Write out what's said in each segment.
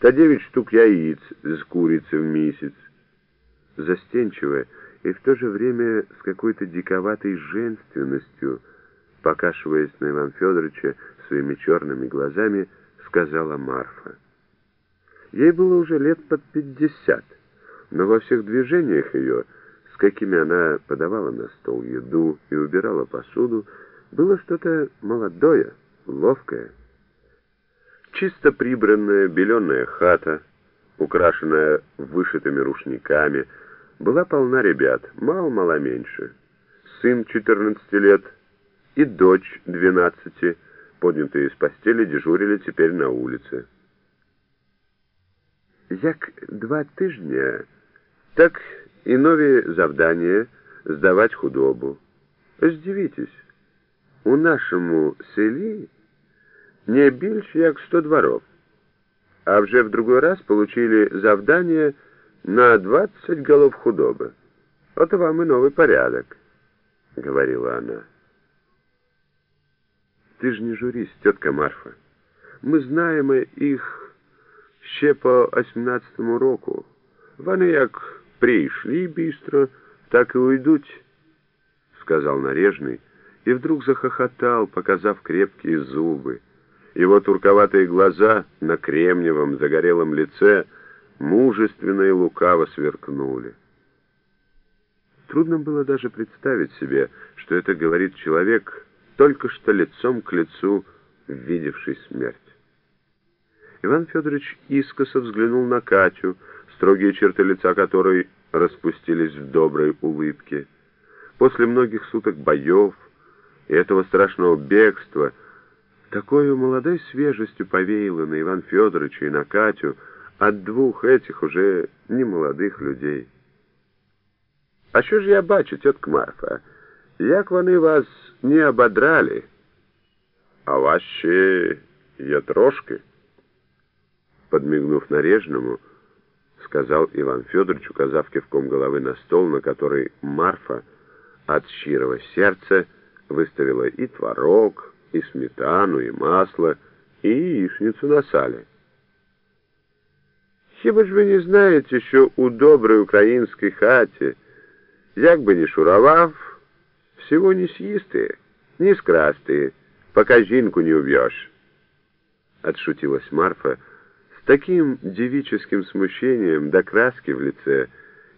та девять штук яиц с курицы в месяц. Застенчивая и в то же время с какой-то диковатой женственностью, покашиваясь на Иван Федоровича своими черными глазами, сказала Марфа. Ей было уже лет под пятьдесят, но во всех движениях ее, с какими она подавала на стол еду и убирала посуду, было что-то молодое, ловкое. Чисто прибранная беленая хата, украшенная вышитыми рушниками, была полна ребят, мало-мало меньше. Сын 14 лет и дочь 12, поднятые из постели, дежурили теперь на улице. Як два тижні, так і нові завдання здавати худобу. Здивитесь, у нашому селі не більше як 100 дворов, а вже в другой раз получили завдання на 20 голов худобы. Вот вам и новый порядок, — говорила она. Ты ж не журись, тетка Марфа. Ми знаємо їх ще по 18-му року. Вони як прийшли быстро, так и уйдуть, — сказал нарежный, и вдруг захохотал, показав крепкие зубы. Его турковатые глаза на кремниевом загорелом лице мужественно и лукаво сверкнули. Трудно было даже представить себе, что это говорит человек, только что лицом к лицу видевший смерть. Иван Федорович искоса взглянул на Катю, строгие черты лица которой распустились в доброй улыбке. После многих суток боев и этого страшного бегства такой молодой свежестью повеяло на Иван Федоровича и на Катю от двух этих уже немолодых людей. А що ж я бачу, тетка Марфа, як вони вас не ободрали, а вас ще є трошки? Подмигнув нарежному, сказал Иван Федорович, указав кивком головы на стол, на который Марфа от щирого сердца выставила и творог, и сметану, и масло, и яичницу на сале. Хіба ж ви не знаєте, що у доброй українській хаті, як би не шуровав, всего не съистые, не скрастые, пока жинку не убьешь. Отшутилась Марфа с таким девическим смущением до краски в лице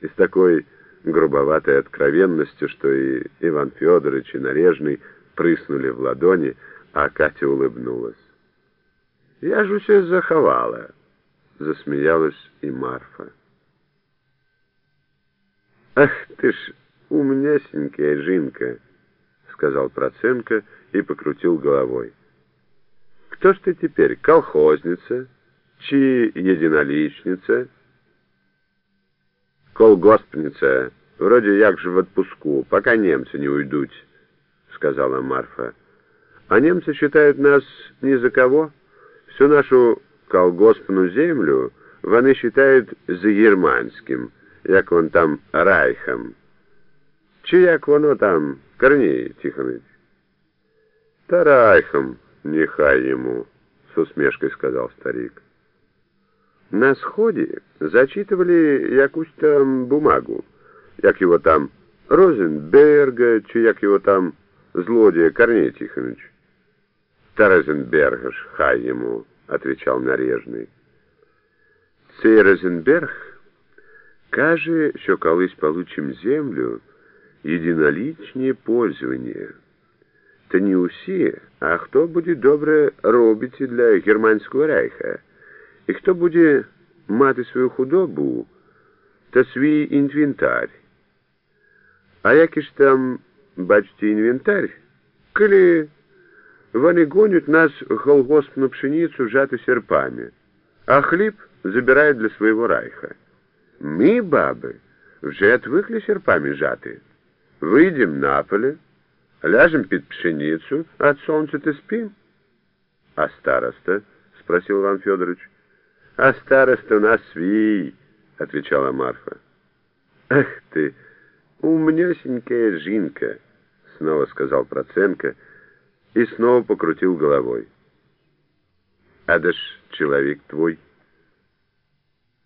и с такой грубоватой откровенностью, что и Иван Федорович и Нарежный прыснули в ладони, а Катя улыбнулась. «Я ж усе заховала», — засмеялась и Марфа. «Ах ты ж умнясенькая жинка», — сказал Проценко и покрутил головой. «Кто ж ты теперь, колхозница, чи единоличница?» «Колгоспница, вроде як же в отпуску, пока немцы не уйдут», — сказала Марфа. А немцы считают нас ни за кого. Всю нашу колгоспную землю вони считают за германским, як он там райхом. Чи як воно там, Корней Тихонович? Та райхом, нехай ему, с усмешкой сказал старик. На сходе зачитывали якусь там бумагу, як его там Розенберга, чи як его там злодея Корней Тихонович. Розенберга ж, хай ему, отвечал нарежный. Цей Розенберг каже, що колись получим землю єдинолічне пользование. Та не усі, а хто буде добре робити для германського рейха, і хто буде мати свою худобу та свій інвентар. А який ж там, бачите, інвентар, коли вони гонят нас колгоспну пшеницу жати серпами, а хліб забирають для своего райха. Мы, бабы, вже отвыкли серпами жати. Выйдем на поле, ляжем під пшеницу, а от солнца-то спим. А староста? — спросил Иван Федорович. А староста у нас свій, — отвечала Марфа. Ах ты, Умнёсенькая жинка, — снова сказал Проценко, — и снова покрутил головой. «А да ж человек твой».